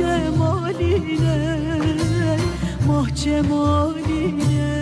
onun mahcemaline Mahcemaline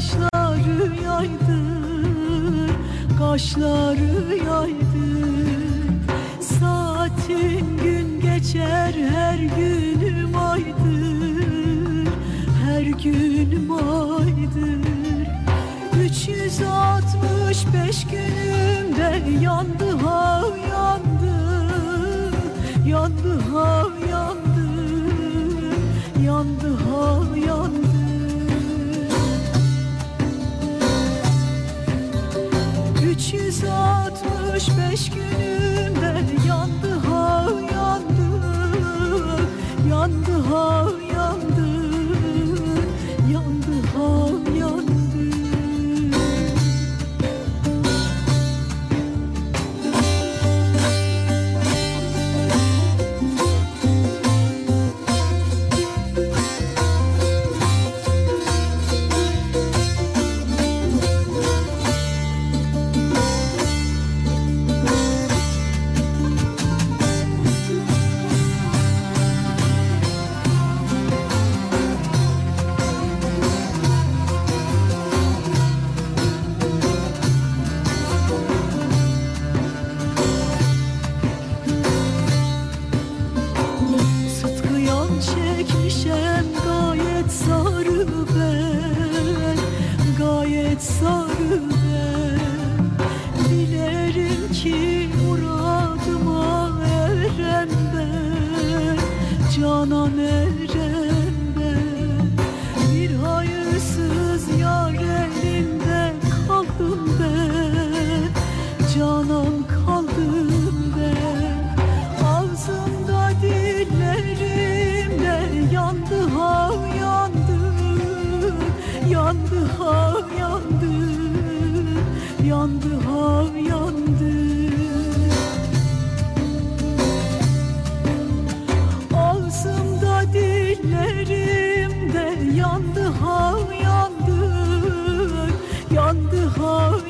sevmişem kaşları yaydı Kaşları yaydı. Saatin gün geçer her günüm aydır. Her günüm aydır. 365 günümde yandı ha yandı. Yandı ha yandı. Yandı ha beş günümde Canan eren ben Bir hayırsız yar kaldım ben Canan yandı hav yandı. Ağzımda dillerimde yandı hav yandı. Yandı hav